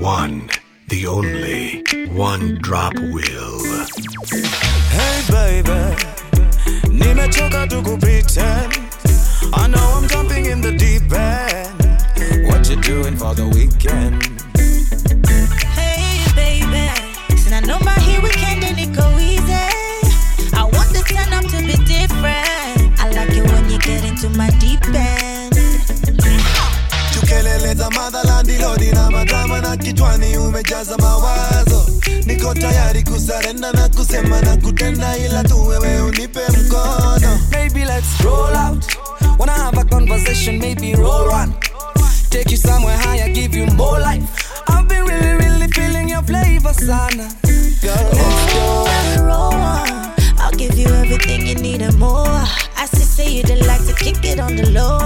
one, the only one drop will. Hey baby, nimechoka tu kupretend. I know I'm jumping in the deep end. What you doing for the weekend? Hey, baby. Since I know my here weekend and it go easy. I want the turn up to be different. I like it when you get into my deep end. Kelele za madhalandi lodi na madrama na kichwani umejaza mawazo. Niko tayari kusarenda na kusema na kutenda, ila tu wewe unipe mkono. Maybe let's roll out. Wanna have a conversation, maybe roll one. Take you somewhere higher, give you more life. I've been really, really feeling your flavor, sana. Girl, let's go. Every roll one. I'll give you everything you need and more. I see, say you would like to kick it on the low.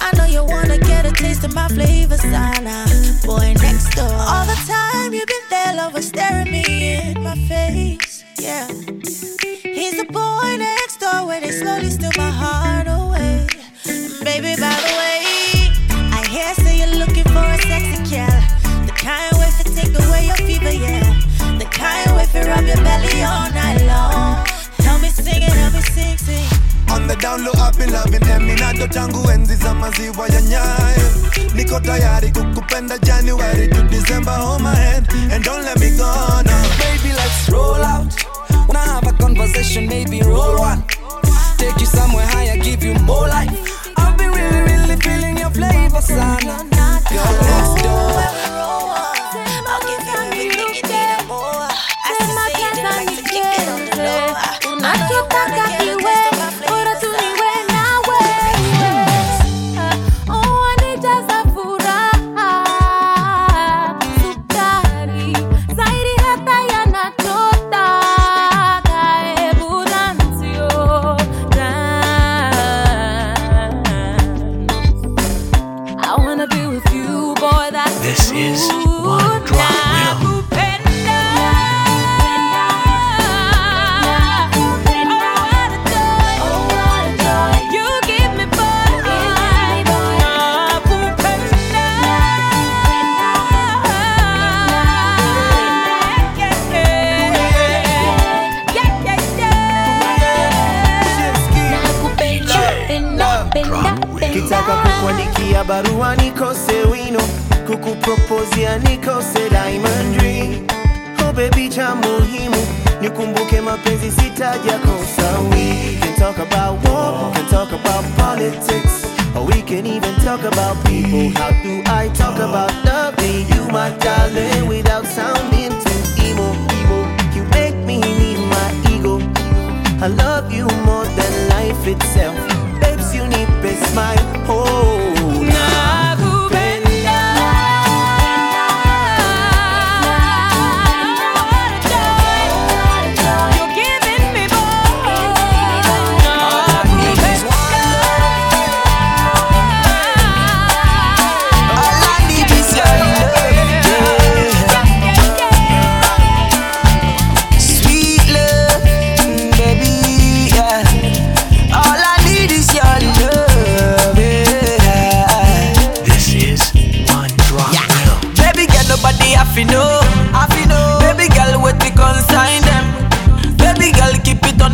I know you wanna get a taste of my flavor, sana. Boy next door. All the time you've been there, lover, staring me in my face. Yeah. He's the boy next door where they slowly steal my heart away. Baby, by the way, I hear say you're looking for a sexy gal. The kind way to take away your fever, yeah. The kind way to rub your belly all night long. Help me sing it, On the down low, I've been loving Eminado tangu enzi za maziwa ya nyayo. Niko tayari kukupenda January to December, hold my hand and don't let me go now. Baby, let's roll out. Wanna have a conversation, maybe roll one. Take you somewhere higher, give you more life. I've been really, really feeling your flavor, sana. Girl, let's go.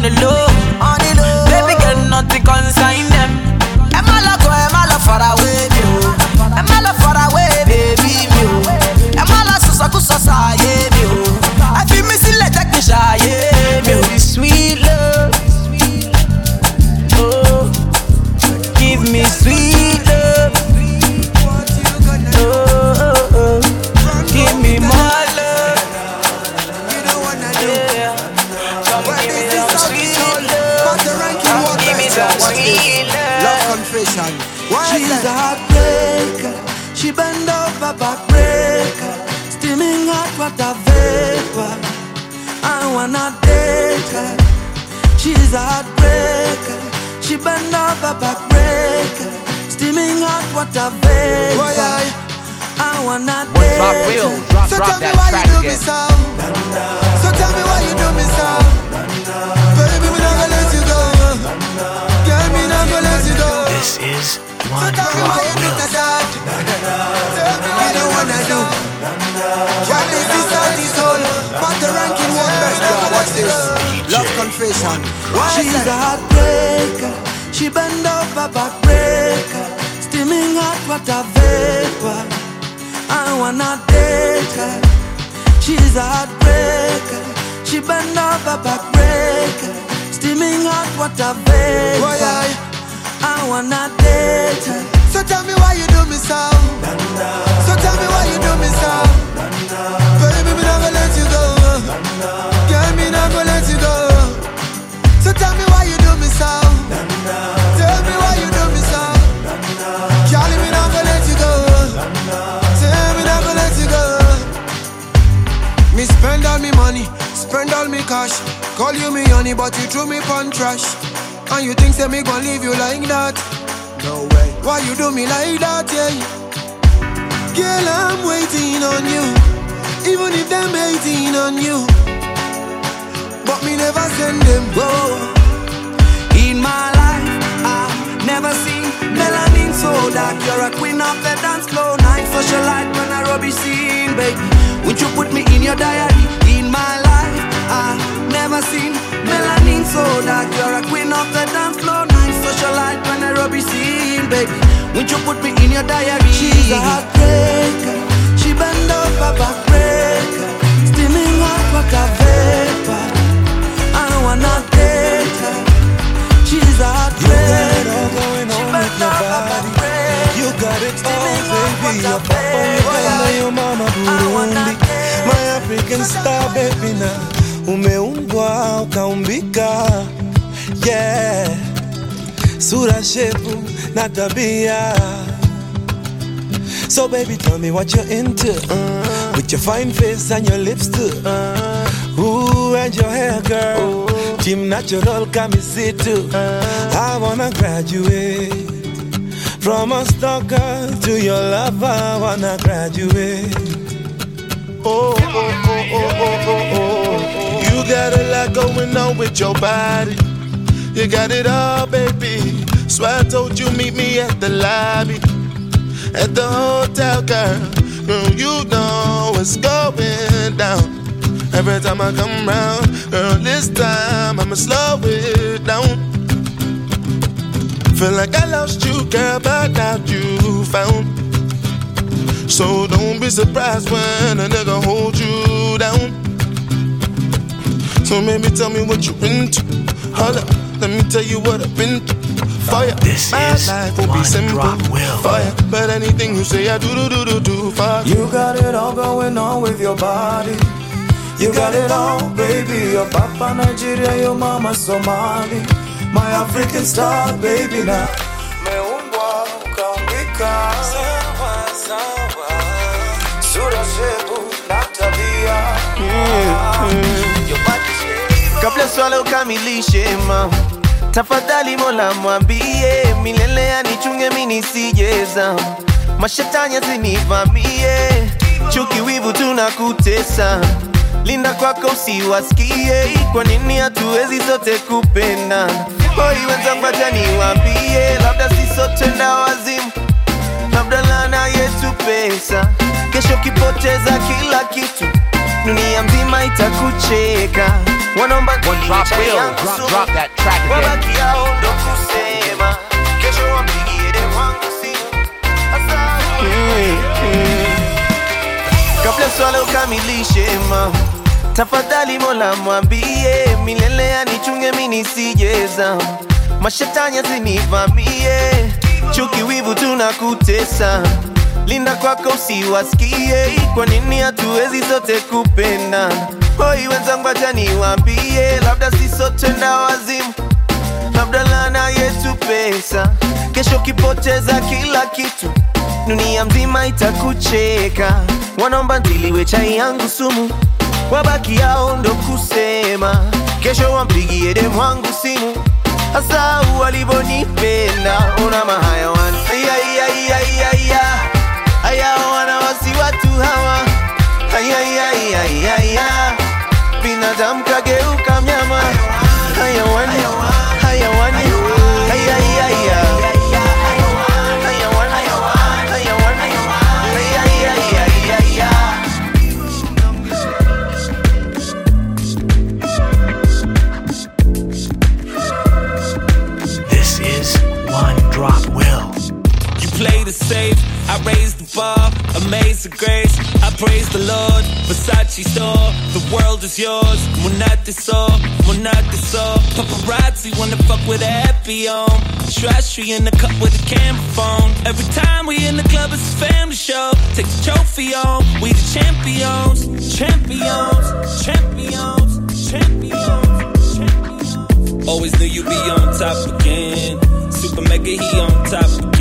The low, Over backbreaker. Steaming hot water vapor. Boy, I, I wanna date her. so tell me why you do me so. So tell me why you do me so. Baby, me gonna let you go. Girl, me gonna let you go. So tell me why you do me so. Tell me why you do me so. Girl, me not gonna let you go. Tell me not gonna let you go. Me spend all me money, spend all me cash. Call you me honey, but you threw me pon trash. And you think say me gon' leave you like that? No way. Why you do me like that, yeah? Girl, I'm waiting on you. Even if them hating on you. But me never send them go. In my life, I've never seen melanin so dark. You're a queen of the dance floor. Night socialite when I rubbish scene, baby. Would you put me in your diary? In my life, I've never seen melanin so dark. You're a queen of the dance floor. Night socialite when I rubbish scene, baby. Would you put me in your diary? She's a heartbreaker. She bend over backbreaker. Steaming hot water vapor. I wanna date her. She's a heartbreaker. She bend over backbreaker. You got it all, Steaming hot baby. Your water papa, vapor. Uganda, your mama, I wanna Burundi. My African star, baby, na umeumbwa ukaumbika, yeah. Sura, shepu na tabia. So baby, tell me what you're into. Uh, with your fine face and your lips too. Uh, ooh, and your hair, girl. Team natural, come see too. I wanna graduate. From a stalker to your lover, I wanna graduate. Oh, oh, oh, oh, oh, oh, oh. You got a lot going on with your body. You got it all, baby. So I told you meet me at the lobby, at the hotel, girl. Girl, you know what's going down. Every time I come round, girl, this time I'ma slow it down. Feel like I lost you, girl, but now you found. So don't be surprised when a nigga hold you down. So maybe tell me what you into. Hold up, let me tell you what I've been through. Fire, This my is life will be One simple. Drop Will. Fire, but anything you say, I do do do do do. Fire. You got it all going on with your body. You got it all, baby. Your papa Nigeria, your mama Somali. My African star, baby now. Meumbwa ukaumbika. Kabla swala ukamilishe ma. Tafadhali mola mwambie milele anichunge minisijeza mashetani asinivamie chuki wivu tunakutesa. Linda kwako usiwasikie kwa nini hatuwezi zote kupenda? Hoi wenzangu acha labda si sote labda lana yetu pesa. Kesho kipoteza kila kitu dunia mzima itakucheka. Wanaomba drop Will. Drop- drop that wabaki yao ndo kusema. Kesho wampigie wangu simu. Kabla swala ukamilishe ma tafadhali mola mwambie milele anichunge minisijeza mashetani asinivamie. Chuki wivu tunakutesa linda kwako usiwasikie kwa nini hatuwezi zote kupenda? Hoi wenzangu acha labda si sote na wazimu. Labda lana yetu pesa kesho kipoteza kila kitu. Dunia mzima itakucheka wanaomba ndiliwe chai yangu sumu. Wabaki yao ndo kusema kesho wampigie demu wangu simu. Hasa walivyonipenda. una mahayawani ai, ai, wana wasi watu hawa. Ayayayayaya binadamu kageuka mnyama. Hayawani hayawani bar, amazing grace. I praise the Lord, Versace store. The world is yours. Monate so, monate so. Paparazzi wanna fuck with a happy on. Trashy in the cup with a camera phone. Every time we in the club, it's a family show. Take the trophy on. We the champions, champions, champions, champions, champions. Always knew you'd be on top again. Super mega, he on top again.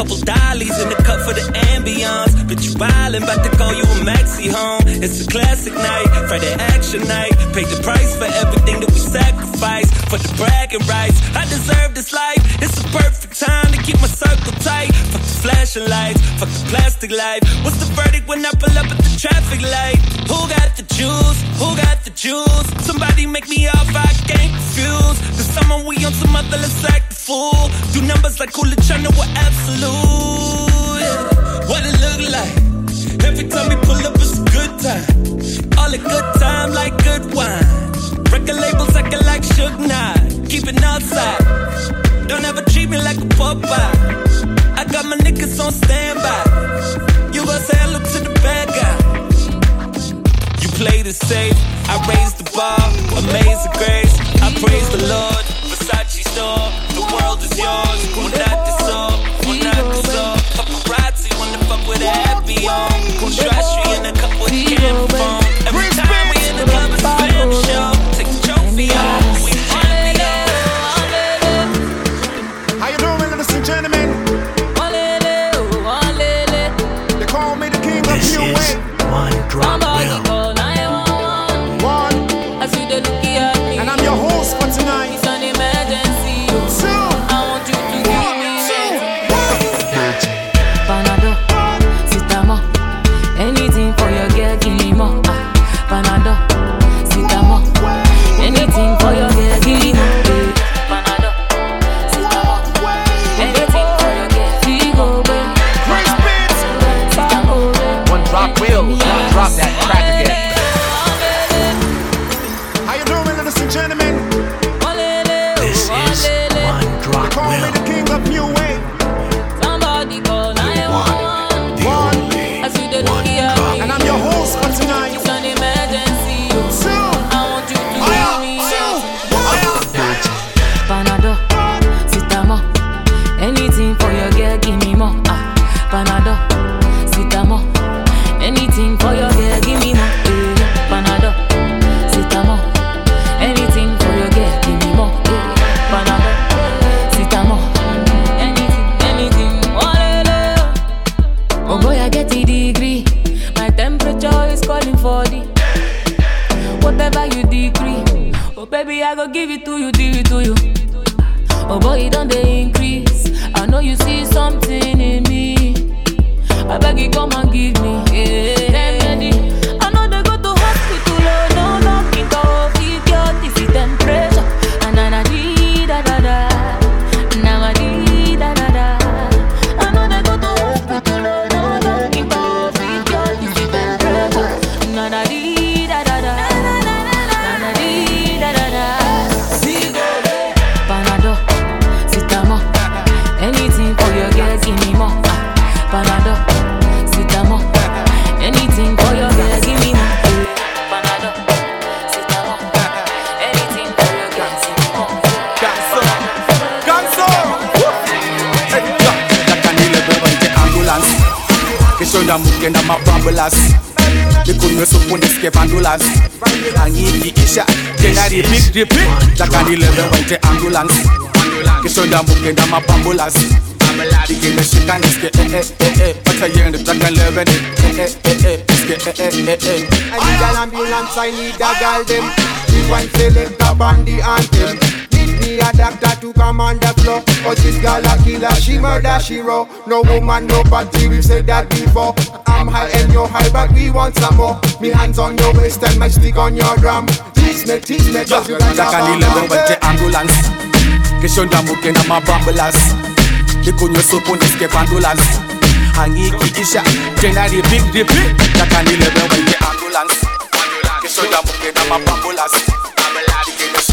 Couple dollies in the cup for the ambiance. Bitch, you wildin', bout to call you a maxi home. It's a classic night, Friday action night. Paid the price for everything that we sacrificed. For the bragging rights, I deserve this life. It's a perfect time to keep my circle tight. Fuck the flashing lights, fuck the plastic life. What's the verdict when I pull up at the traffic light? Who got the juice? Who got the juice? Somebody make me off, I can't confused. The summer we on some other, let's act the fool. Do numbers like Coolidge, I know absolute. What it look like? Every time we pull up, it's a good time. All a good time, like good wine. Record labels acting like Suge Knight. Keep it outside. Don't ever treat me like a Popeye. I got my niggas on standby. You gon' say hello to the bad guy. You played it safe. I raised the bar. Amazing grace. I praise the Lord. Versace store. The world is yours. Monate so. Monate so. Paparazzi wanna fuck with a happy on. Trashy mukenda mabambulas Nikunywe supu nisike vandulas Angikiisha tena repeat repeat. Takanileve wente ambulance. Kishonda mukenda mabambulas Nikimeshika nisike eh eh eh eh. Pata yende takanileve ni eh eh eh eh Nisike eh eh eh eh. I need an ambulance, I need a girl them. The one select a bandy anthem. Me a doctor to come on the floor. Cause this girl a killer, she murder, she raw. No woman, no body, we said that before. I'm high and you're high, but we want some more. Me hands on your waist and my stick on your drum. Tease me, tease me, you like a takanileve bomb. wente ambulance Kishonda mukenda mabambulas Nikunywe supu nisike vandulas Angikiisha tena repeat repeat Takanileve wente ambulance Kishonda mukenda mabambulas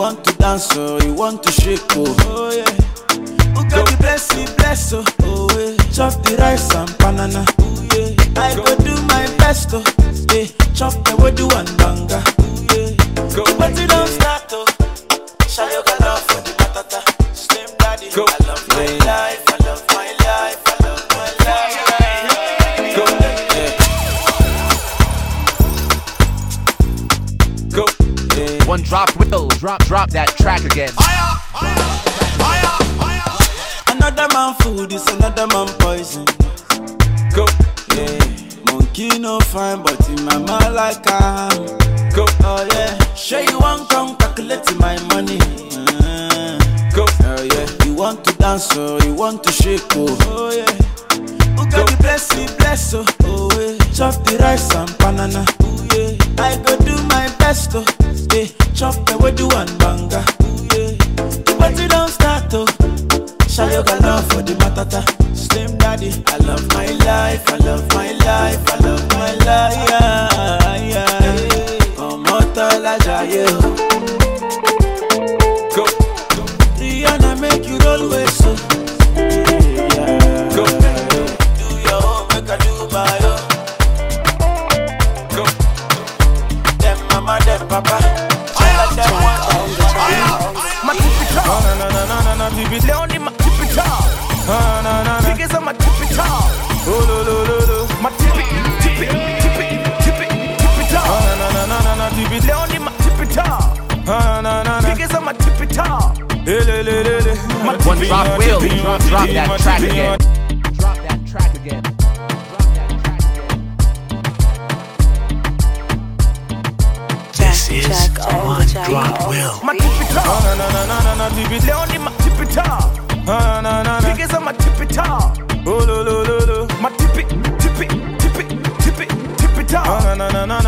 want to dance, oh, you want to shake, oh, oh yeah. Who got the bless me, bless, oh, oh yeah. Chop the rice and banana, oh yeah. I go do my best, oh, yeah. Chop the wedu and banga, oh yeah. Go, but you don't start, oh. Show you drop drop that track again. Another man food is another man poison. Go, yeah. Monkey no fine, but in my mind like I'm. Go, oh yeah. Sure you want come calculate my money. Uh, go, oh yeah. You want to dance, oh, you want to shake, oh, oh yeah. Who got the bless me, bless, oh, oh yeah. Chop the rice and banana, oh yeah. I go Eh, do oh, yeah. Chop the wedu and banga, yeah. The party don't start, oh. Got love for the matata. Slim daddy, I love my life, I love my life, I love my life. Yeah.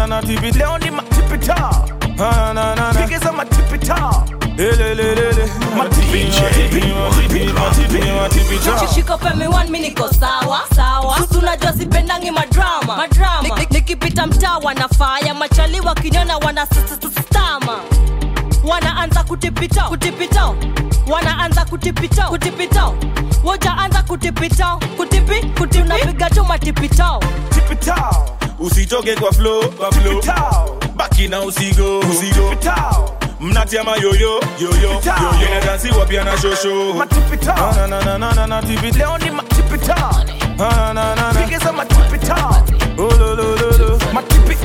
na na tip it. Leo ni matip it up. Na na na. Big is my tip it up. Ele le le le. Matip it, matip it, matip it, it up. One mini ko sawa sawa. Tunajua sipendangi Ma drama Nikipita mtaa wanafaya machali wakiniona wana stama. Wanaanza kutipita kutipita. Wanaanza kutipita kutipita woja anza kutipitao kutipi kutipi unapiga tu matipitao tipitao usitoke kwa flow kwa flow. baki na usigo usigo mnatia mayoyo yoyo yoyo inadansiwa pia na shosho. Na na na na na na tipita leo ni matipita na na na na piga matipita oh lo lo lo lo. Matipi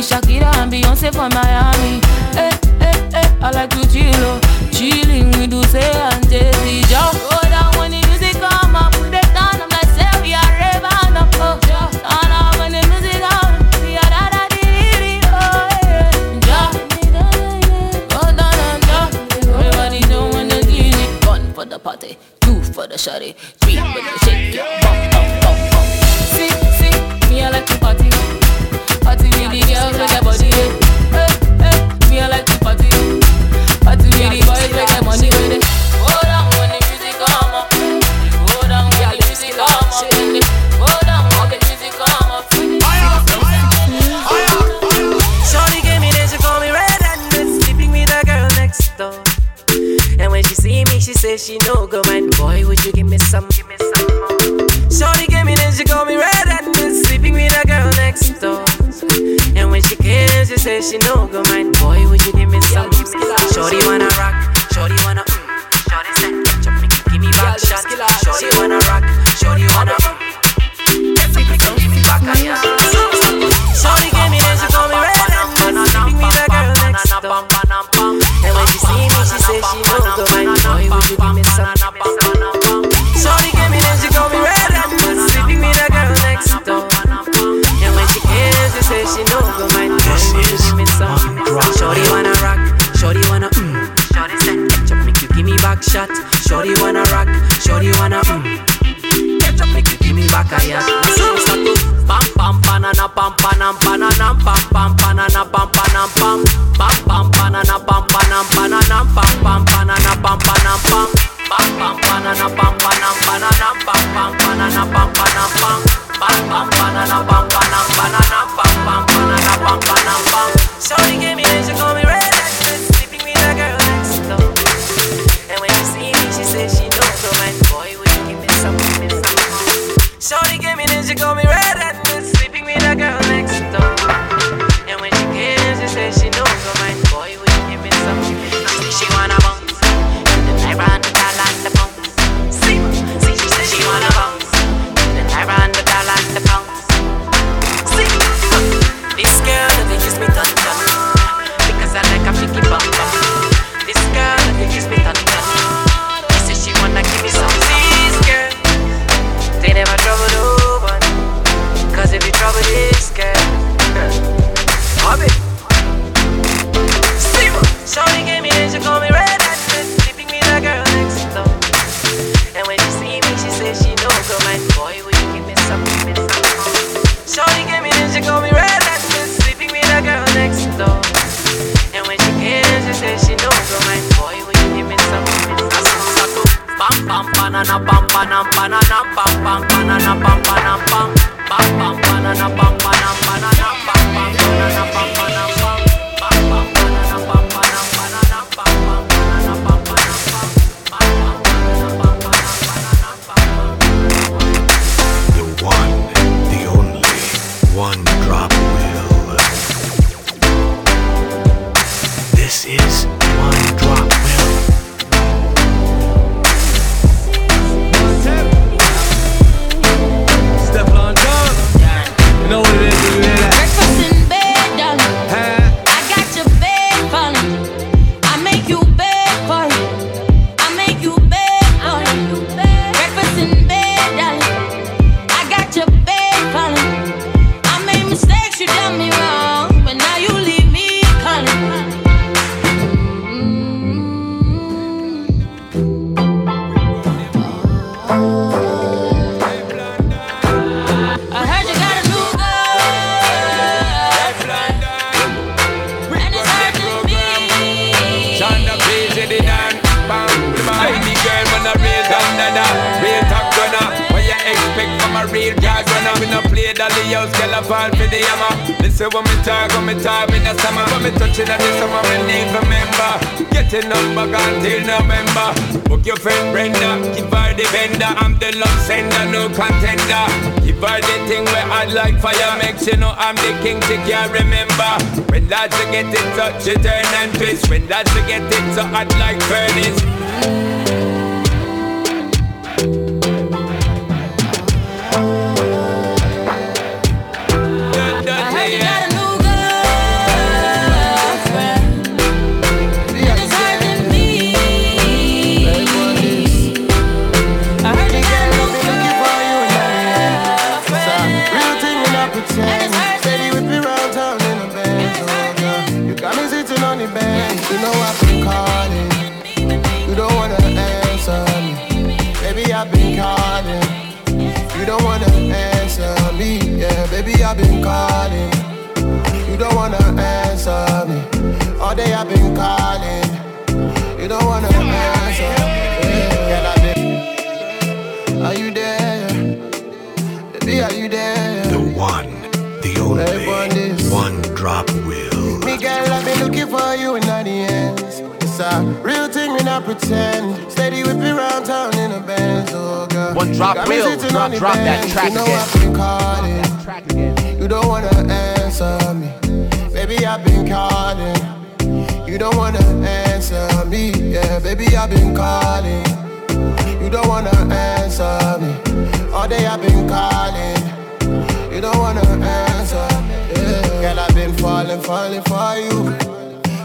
Shakira and Beyonce from Miami. Hey, hey, hey, I like house, girl, I fall for the hammer. Listen when me talk, when me talk in the summer, when me touching at the summer, me need remember. Getting up back until November. Book your friend Brenda, give her the vendor. I'm the love sender, no contender. Give her the thing where I like fire, make she know I'm the king. She can't remember. When lads get in touch, she turn and twist. When lads get it, so I'd like furnace. baby, I've been calling. You don't wanna answer me. All day I've been calling. You don't wanna answer me. Are you there? Baby, are you there? The one, the only, one drop will. Me girl, I've been looking for you in the ends. It's a real thing, we not pretend. Steady whip around town in a Benz, oh girl. One drop will, drop, drop that track. You know you don't wanna answer me. Baby, I've been calling. You don't wanna answer me. Yeah, baby, I've been calling. You don't wanna answer me. All day I've been calling. You don't wanna answer. Yeah. Girl, I've been falling, falling for you.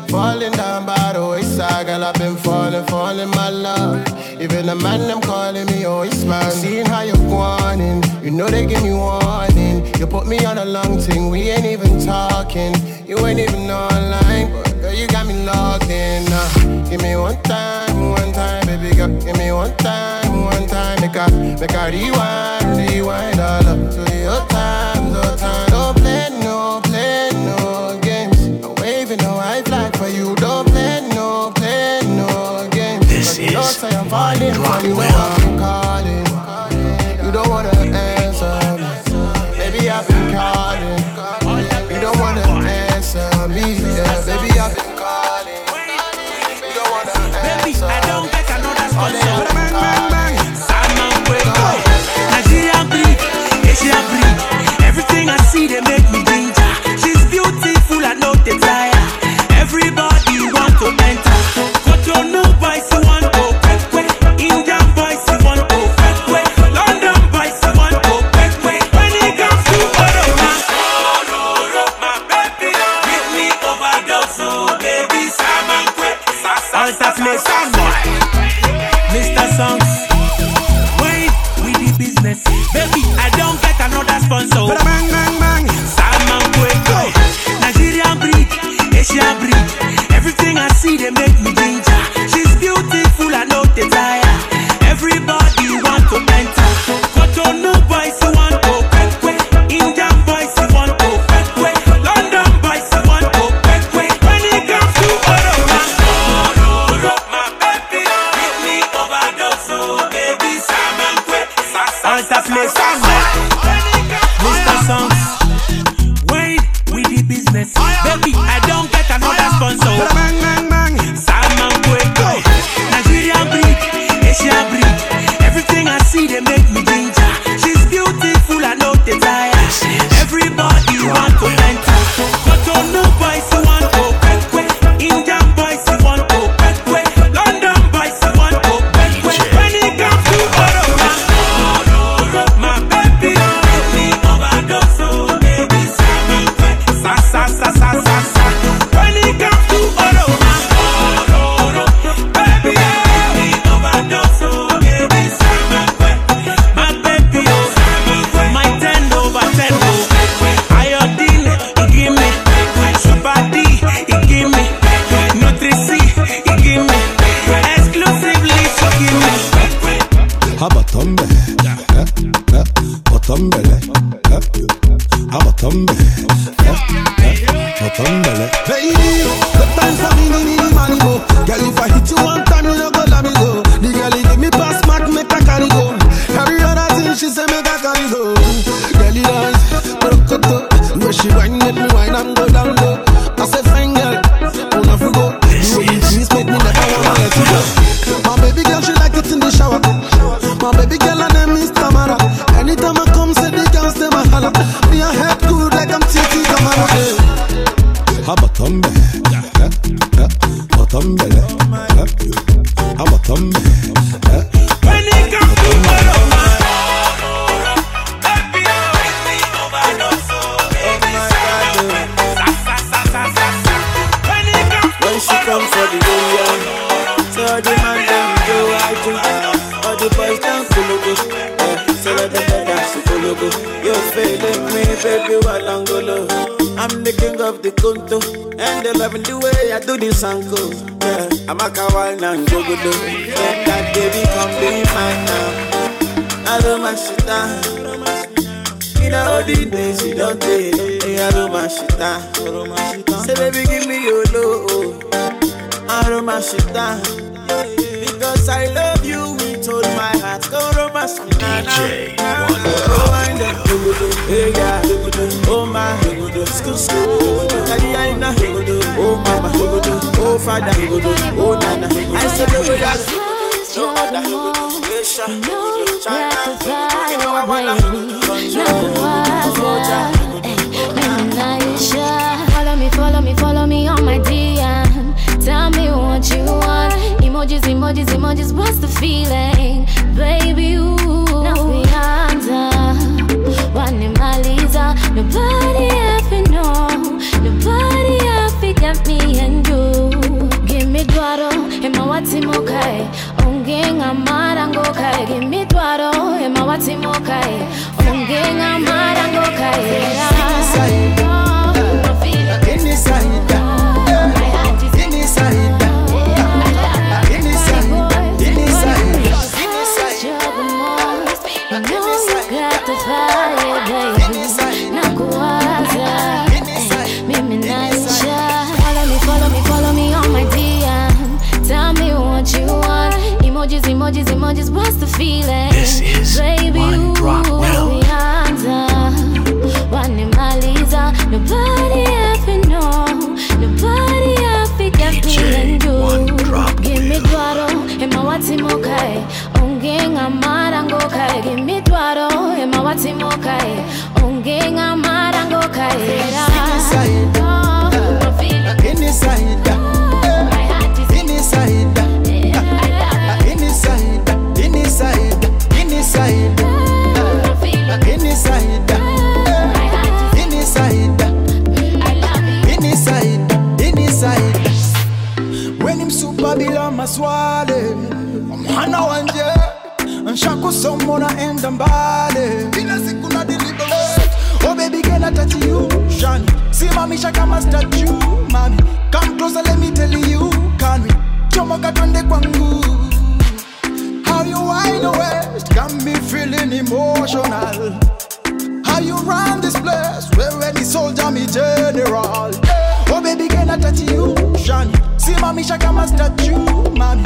Falling down by the wayside, girl, I've been falling, falling, my love. Even the man them calling me, oh, he's man. Seeing how you're going, you know they give me warning. You put me on a long thing, we ain't even talking. You ain't even online, but girl, you got me logged in. Uh, give me one time, one time, baby girl. Give me one time, one time. Make I, make I rewind, rewind all up to your time, no time. Don't play no, play no games. No waving no white flag for you. Don't play no, play no games. This is you know, I'm falling for takes this and go. Yeah, I'm a kawaii and go go do. Follow Emojis, emojis, emojis. What's the feeling? This is Baby, One Drop ooh, Will. nakuanza. Wanimaliza. Nobody ever know. Nobody ever got me and you. Give me dwaro, ema wati mokai. Ongenga marango kai. Give me dwaro, ema wati mokai. Ongenga marango kai. When nshakusomona naenda mbali kila siku na deliberate oh baby girl atati you. Shani. Simamisha kama statue mami. Come closer let me tell you. Can we? Chomoka twende kwangu. How you the west? Got me feeling emotional. How you run this place? Where any soldier me general. Oh baby girl atati you. Shani. Simamisha kama statue mami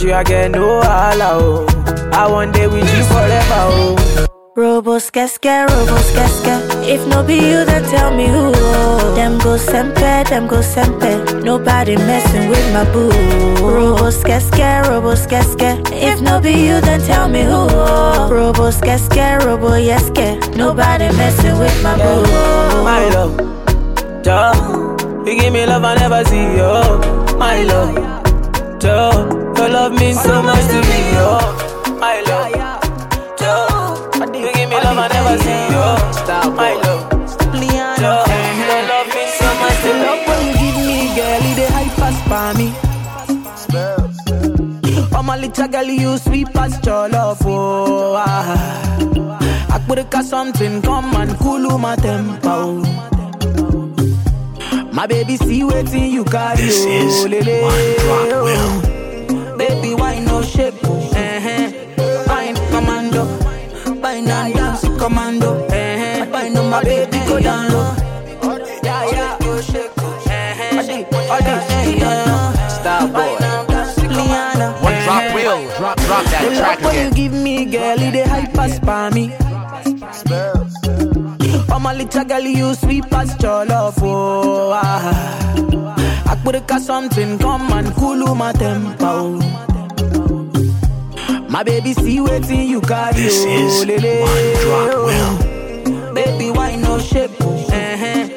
With you, I get no holla, oh. I want day with you forever, oh. Robo skeske, robo skeske. If no be you, then tell me who. Oh. Them go sempe, them go sempe. Nobody messing with my boo. Robo skeske, robo skeske. If no be you, then tell me who. Oh. Robo skeske, robo yeske. Nobody messing with my boo. My love, Joe, you give me love I never see, yo. My love, Joe, your love means so much to me, oh My love, yo. You give me love I never see, yo. My love, yo. Your love means so much to me. Love when you give me, girl, it a high pass for me. I'm a little girl, you sweet as your love, oh. I could have something, come and cool my temper. My baby, see waiting you carry, oh, lele, oh. Baby, why no shape, eh, Fine commando, fine and dance commando, eh, Fine on my baby, go down low. Yeah, yeah, go shake, oh, eh, Adi, adi, yeah. Star boy. One drop will. Drop drop that The track when you give me, girl, it dey hype pass for me. Oh my little girl, you sweet past your love, oh ah. I put a something, come and cool my tempo. My baby, see waiting you carry, This oh, is lele, One Drop. Will. Baby, why no shape, oh, eh,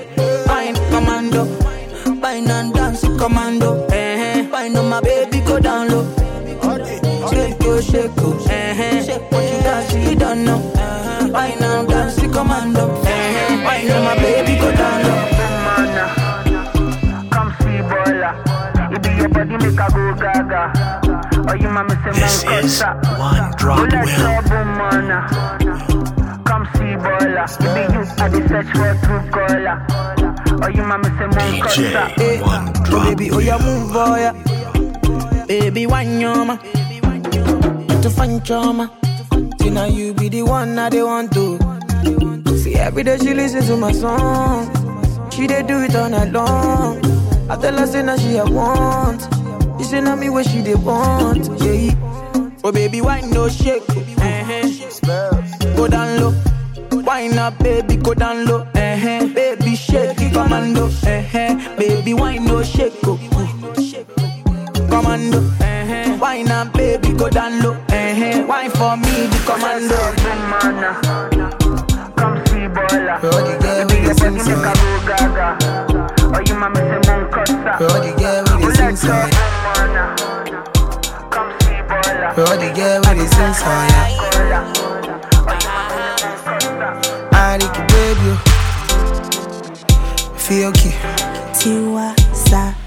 Fine commando, fine and dance commando, eh, Fine on my baby, go down low. Shake your shake, oh, eh, Shake what you dance, you don't know. Why now dance the commando? Eh, Why now my baby make a go gaga. Oh, you mama say This man is. One Drop You like Will. trouble, man. Come see baller. You be you at the search for true caller. Oh, you mama say man cussa. DJ One Oh Drop baby, oh yeah, move, oh yeah. Baby, why nyoma? To find trauma. See now you be the one I they want to. See every day she listen to my song. She they do it all night long. I tell her say now she a want. You say now me what she they want. Yeah. Oh baby, why no shake? Uh-huh. Go down low. Wine up, baby, go down low. Uh-huh. Baby, shake it, commando. Uh-huh. Baby, why no shake? Oh. Commando. Uh-huh. Wine up, baby, go down low. Uh-huh. Wine for me, the commando. Come see baller. Oh, the girl You be with your the go gaga. Oh, you mama say man cussa. Oh, the girl with You the the girl with the sensor, yeah. I like you, baby. Feel okay. Tiwa Savage.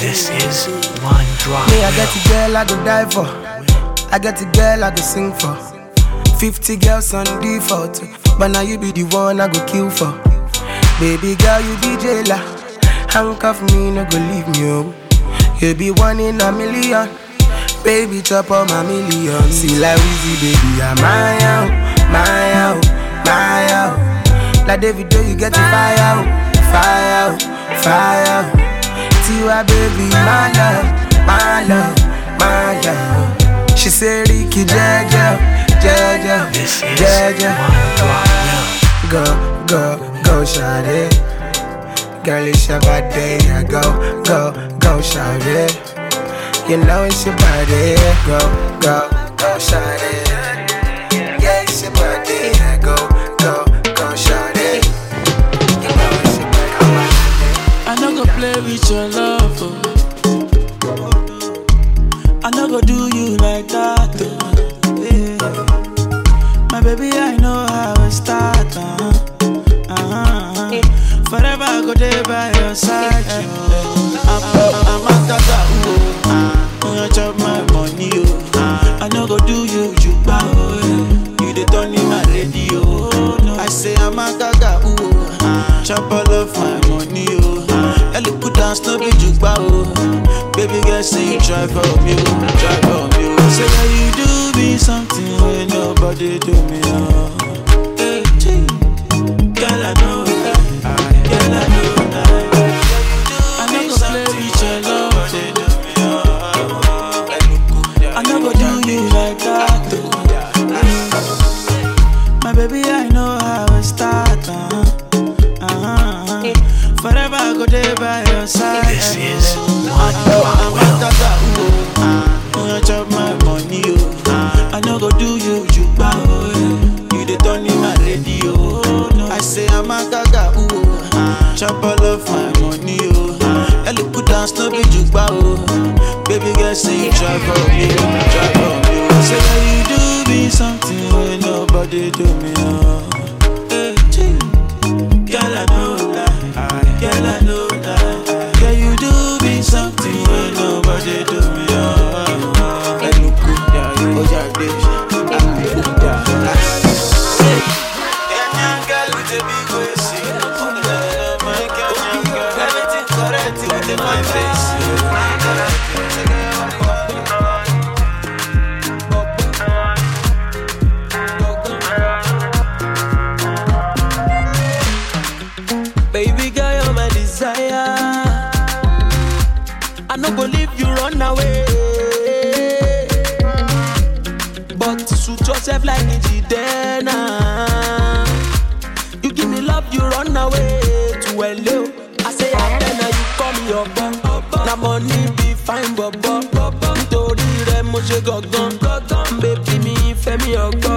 This is One Drop Me, I get Will. a girl I go die for. I get a girl I go sing for. 50 girls on default. But now you be the one I go kill for. Baby girl, you be jailer. Handcuff me, no go leave me, oh. You be one in a million. Baby, chop on my million. See like Weezy, baby, I'm my out, my out, my out. Like David, you get the fire out, fire out, fire out. Tiwa, baby, my love, my love, my love. She say, Ricky, Jaja, Jaja, Jaja. Go, go, go, shawty. Girl, it's your body, yeah. Go, go, go, shawty. You know it's your body, go, go, go, shawty. Yeah, it's your body, yeah. Go, go, go, shawty. You know it's your body. I no go play with your love. Oh. I no go do you like that. Oh. Yeah. My baby, I know how it start. Uh-huh. Uh-huh. Forever I go there by your side. Oh. I'm, I'm, I'm Chop all of my money. Oh. Ellie put down no be jukba. Oh. Baby girl, say you try for me. Oh. Try for me. Oh. Say that you do me something when nobody do me. Oh. You try for me, try for me, oh. Say you do me something when nobody nobody do me. Oh. Fine, bubba. Nítorí rẹ̀ mo ṣe gangan. Baby mi fẹ́ mi ọgbọ́.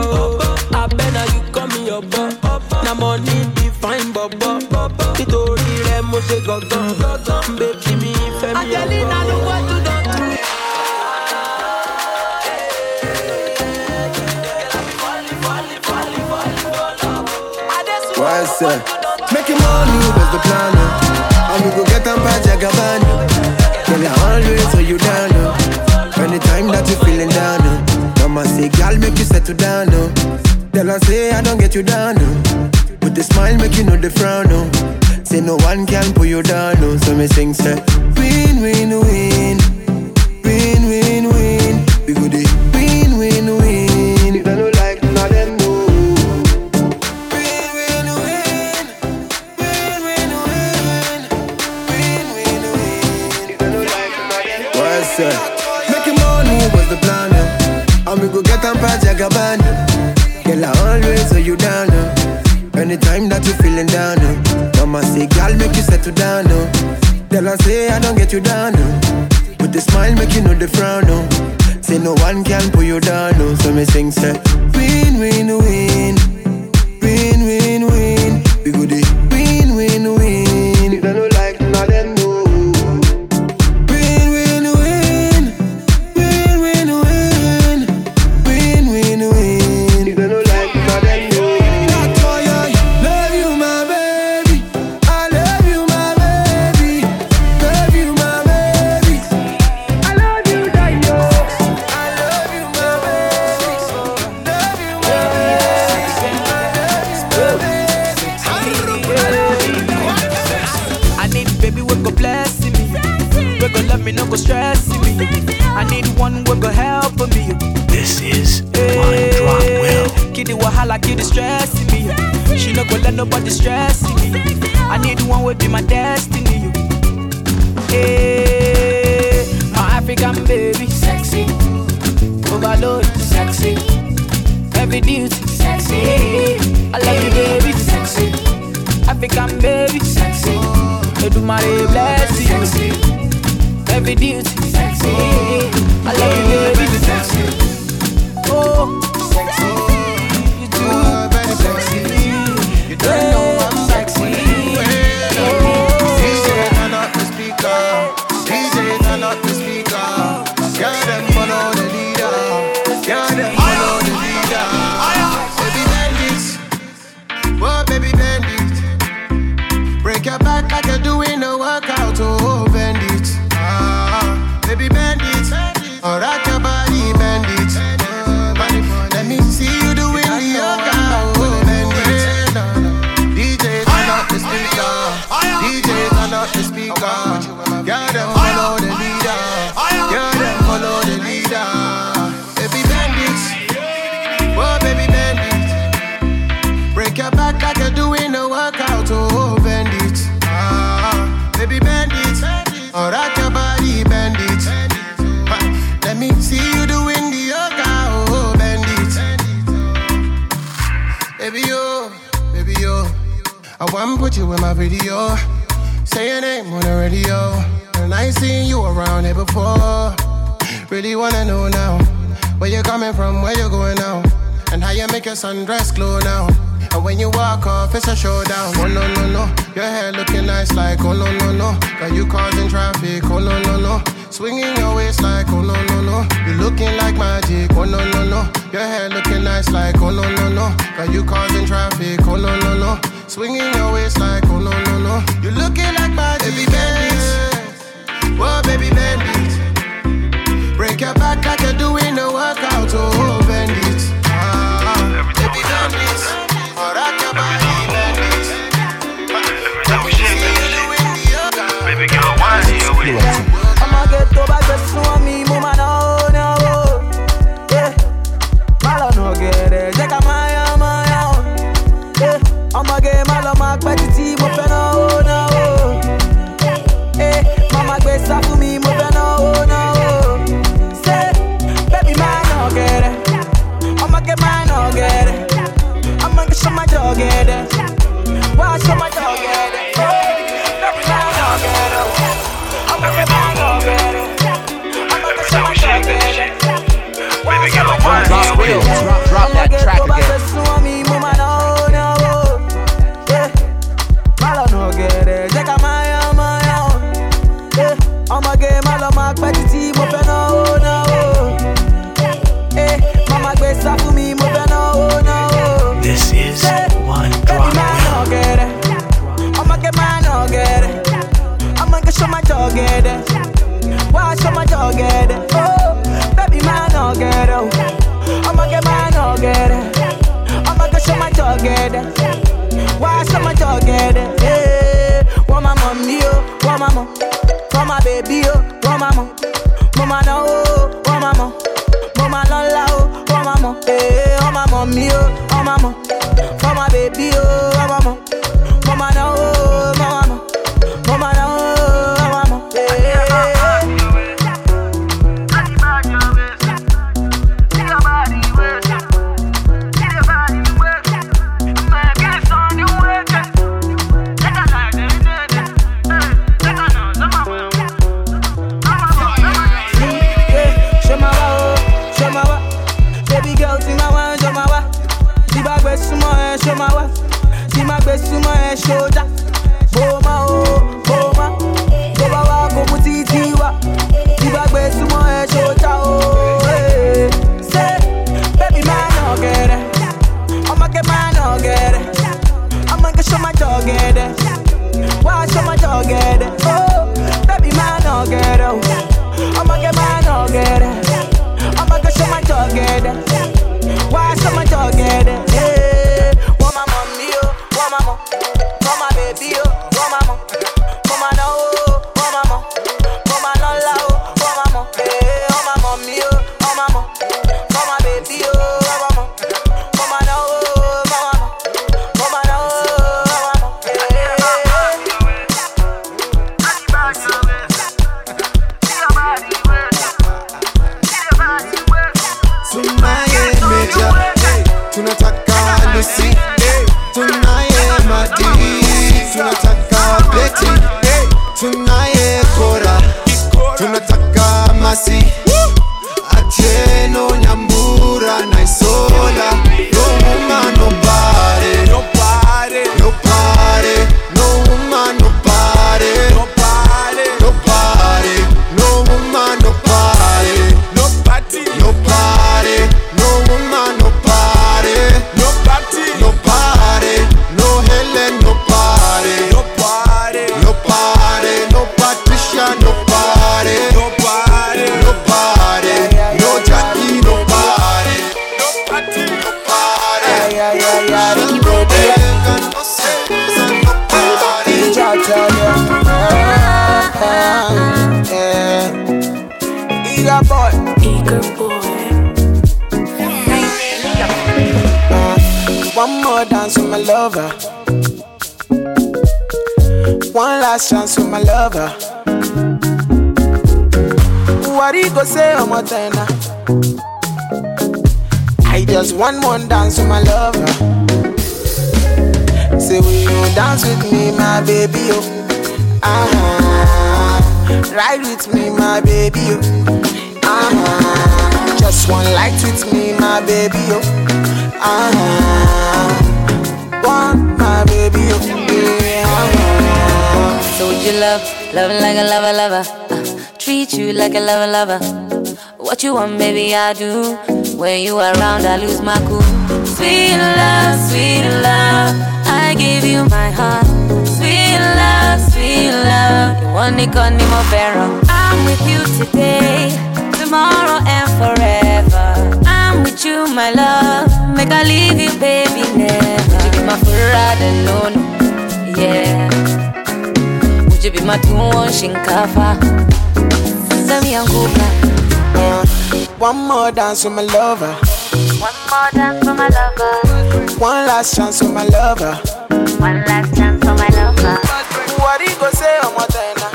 Abẹ́nà you call me your bum. Na money be fine, bubba. Nítorí rẹ̀ mo ṣe gangan. Baby mi fẹ́ mi ọgbọ́. Angelina ló wá tó dán tó. What's up? Making money was the plan. And we go get them by Jagabani. I always hold you down. Anytime that you feeling down. Uh. Mama say, girl, make you settle down. Uh. Tell her say, I don't get you down. Uh. With the smile, make you know the frown. Uh. Say, no one can pull you down. Uh. So me sing, say, win, win. Win, that you feeling down, uh. Mama say, girl, make you settle down. Uh. Tell her say I don't get you down. Uh. With the smile, make you know the frown. Uh. Say no one can pull you down. Uh. So me sing, say, go love me, no go stress me. I need one we go help for me. This is eh, One Drop Will. Kitty wahala, kitty stress me. She no go let nobody stress me. I need one will be my destiny. Hey, my African baby, sexy, overload, sexy, heavy duty, sexy. I love you, baby, sexy, African baby, sexy. Edumare bless you, sexy, heavy duty, sexy. I love you, baby, sexy. Oh, sexy, you too, very sexy. You don't know in my video. Say your name on the radio. And I seen you around here before. Really wanna know now. Where you coming from, where you going now? And how you make your sundress glow now. And when you walk off, it's a showdown. Oh no no no, your hair looking nice like oh no no no. Got you causing traffic. Oh no no no. Swinging your waist like oh no no no. You looking like magic. Oh no no no. Your hair looking nice like oh no no no. Got you causing traffic. Oh no no no. Swinging your waist like. You looking like my Baby bend jọ gẹ̀dẹ̀. Oh, baby má nà gẹ̀rẹ̀ o, ọmọge má nà gẹ̀rẹ̀, ọmọge ṣọ́ máa jọ gẹ̀dẹ̀, wá ṣọ́ máa jọ gẹ̀dẹ̀. Eh, wọ́n máa mọ̀ mí o, wọ́n máa mọ̀, wọ́n máa bèbí o, wọ́n máa mọ̀, mo máa náwó o, wọ́n máa mọ̀, mo máa lọ́la o, wọ́n máa mọ̀, eh, wọ́n máa mọ̀ mí o, wọ́n máa mọ̀. For my baby, oh, mama, mama, lover. One last chance with my lover. What he go say, I'm a tenor. I just want one dance with my lover. Say, will you dance with me, my baby? Oh. Uh-huh. Ride with me, my baby. Oh. Uh-huh. Just one light with me, my baby. Oh. Uh-huh baby. Oh, yeah. So would you love, loving like a lover, lover? Uh, treat you like a lover, lover. What you want, baby, I do. When you around, I lose my cool. Sweet love, sweet love, I give you my heart. Sweet love, sweet love, you want it, got me more better. I'm with you today, tomorrow, and forever. I'm with you, my love, make I leave you, baby, now my Ferrari, no, no, yeah. Would you be my two-one shinkafa? Sami Anguka. Uh, one more dance with my lover. One more dance for my lover. One last chance for my lover. One last chance for my lover. What do you go say, Omotena?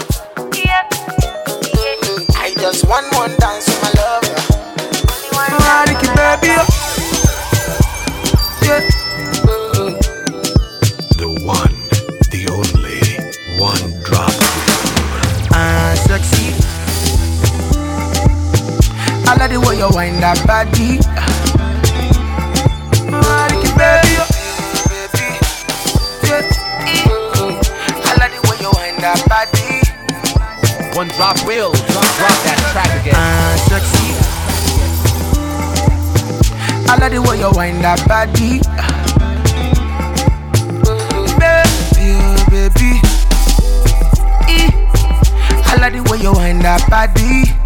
Yeah. I just want one dance. you wind that body. One drop will drop that track again. Ah, sexy. I like the way you wind that body. Baby, baby. I love the way you wind that body.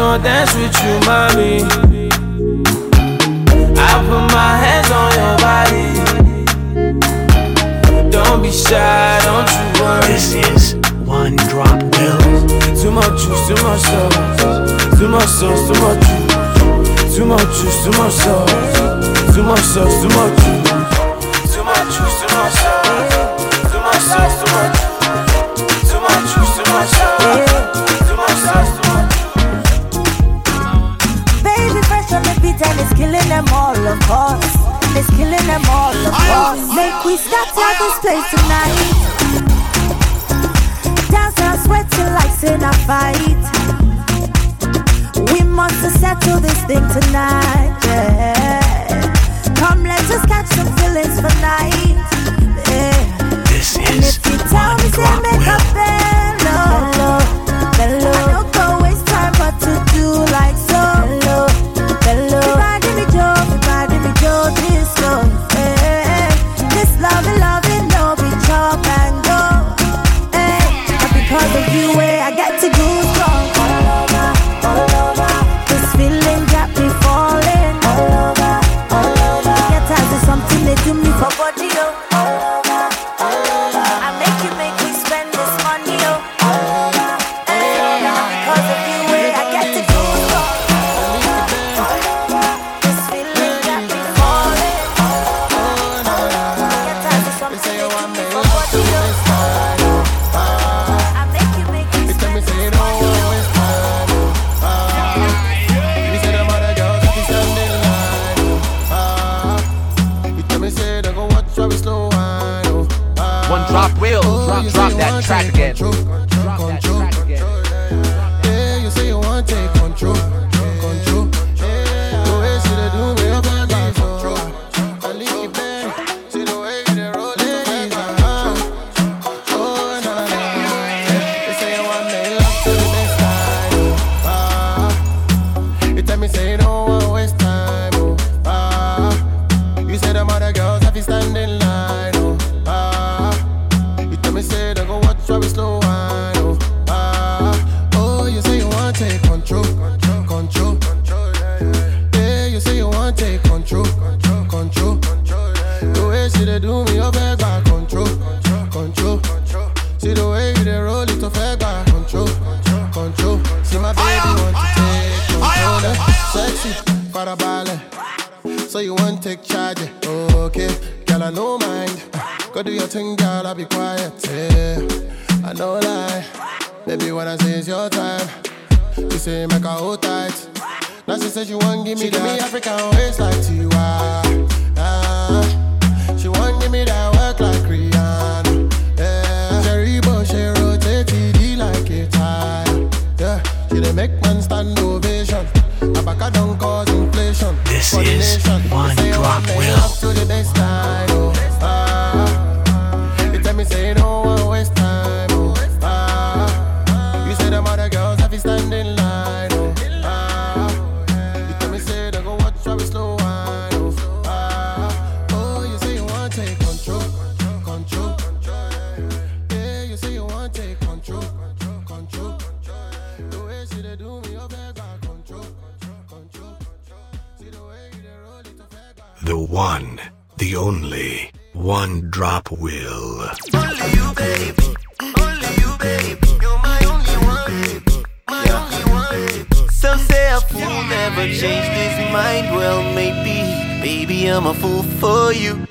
on dance with you, mommy. I put my hands on your body. Don't be shy, don't you worry. This is one drop bill. Too much juice, too much sauce, too much sauce, too much juice, too much juice, too much sauce, too much sauce, too much juice, too much juice, too much sauce, too much sauce, too much, too much juice, too much sauce. and it's killing them all, of course. It's killing them all, of course. Make we stop at this place tonight. Dance and sweat till life's in a fight. We must settle this thing tonight. Yeah. Come, let us just catch some feelings for night. Yeah. This is and if you tell me, say make a bed. baby, I'm a fool for you.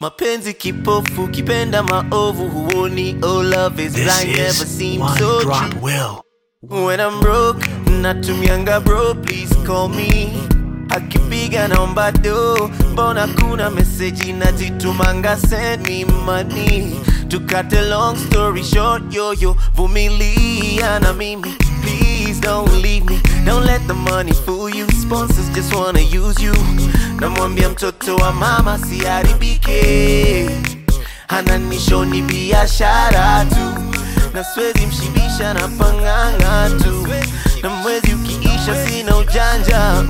Mapenzi kipofu kipenda maovu huoni oh love is This blind is never seem so true. Will. When I'm broke natumianga bro please call me. Akipiga naomba do mbona kuna message meseji nazitumanga send me money. To cut a long story short yo yoyo vumilia na mimi. Please don't leave me. Don't let the money fool you, sponsors just wanna use you. Namwambia mtoto wa mama siharibike, ananisho ni biashara tu, na siwezi mshibisha na panganga tu, na mwezi ukiisha sina ujanja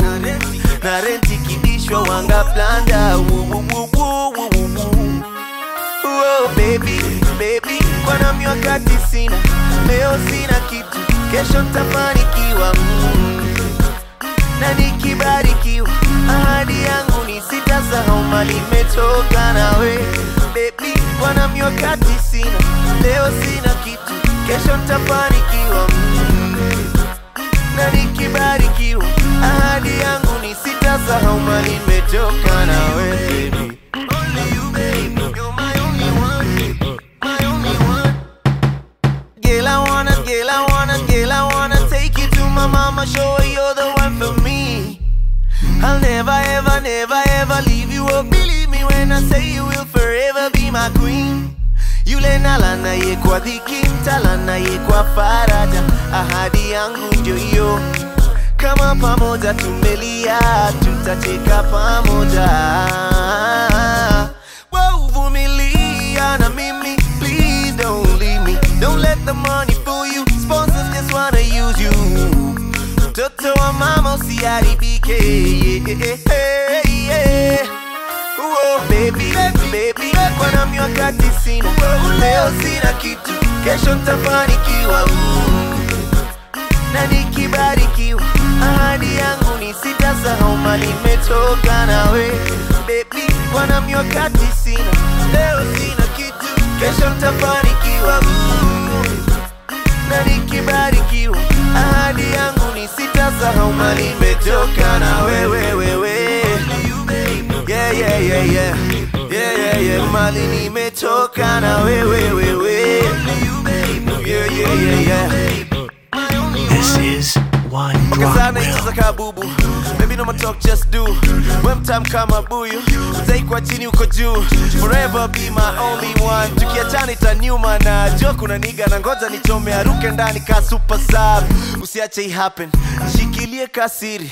na renti kidishwa wanga planda. Woo, woo, woo, woo, woo, woo. Whoa, baby Nilikuwa na wakati sina, leo sina kitu, kesho nitafanikiwa. Mm. Na nikibarikiwa ahadi yangu ni sitasahau mali imetoka nawe. Baby, bwana mi wakati sina, leo sina kitu, kesho nitafanikiwa. Mm. Na nikibarikiwa ahadi yangu ni sitasahau mali imetoka nawe baby. Wanna, girl, I wanna, girl, I wanna take you to my mama, show you're the one for me. I'll never, ever, never, ever leave you. Oh, believe me when I say you will forever be my queen. Yule nalana ye kwa dhiki, ye kwa faraja. Ahadi yangu ndio hiyo, kama pamoja tumelia, tutacheka pamoja. Mama BK. Yeah, yeah, yeah. Whoa, baby, baby, bwana mi wakati sina, leo sina kitu, kesho nitafanikiwa. Na nikibarikiwa, ahadi yangu ni sitasahau mali imetoka nawe. Baby, bwana mi wakati sina, leo sina kitu, kesho nitafanikiwa. Na nikibarikiwa, ahadi yangu ni sitasahau mali imetoka na wewe wewe. Yeah, yeah, yeah, yeah. Yeah, yeah, yeah. Mali nimetoka na wewe wewe. Yeah, yeah, yeah, yeah. This is one drop icheza kabubu Baby no talk just do. When time kama buyu Utaikwa chini uko juu Forever be my only one. Tukiachana itanyuma na jo kuna niga na ngoja nichome. Aruke ndani ka super sub Usiache i happen. Shikilie kasiri.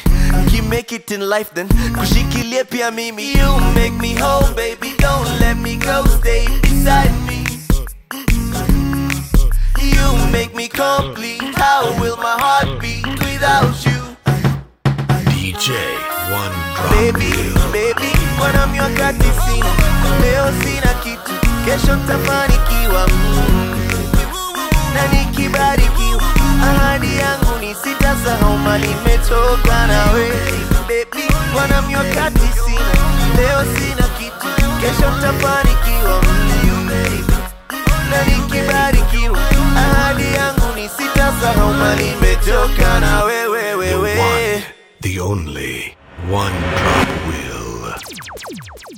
Ki make it in life then Kushikilie pia mimi. You make me whole baby. Don't let me go. Stay beside me. You make me complete. How will my heart beat without you? DJ One Drop Baby, baby, bwana mi wakati sina, leo sina kitu, kesho ntafanikiwa. Mm. Na nikibarikiwa, ahadi yangu ni sitasahau mali imetoka nawe. Baby, bwana mi wakati sina, leo sina kitu, kesho ntafanikiwa. Mm. Na nikibarikiwa, ahadi yangu ni sitasahau imetoka na. The only One Drop Will.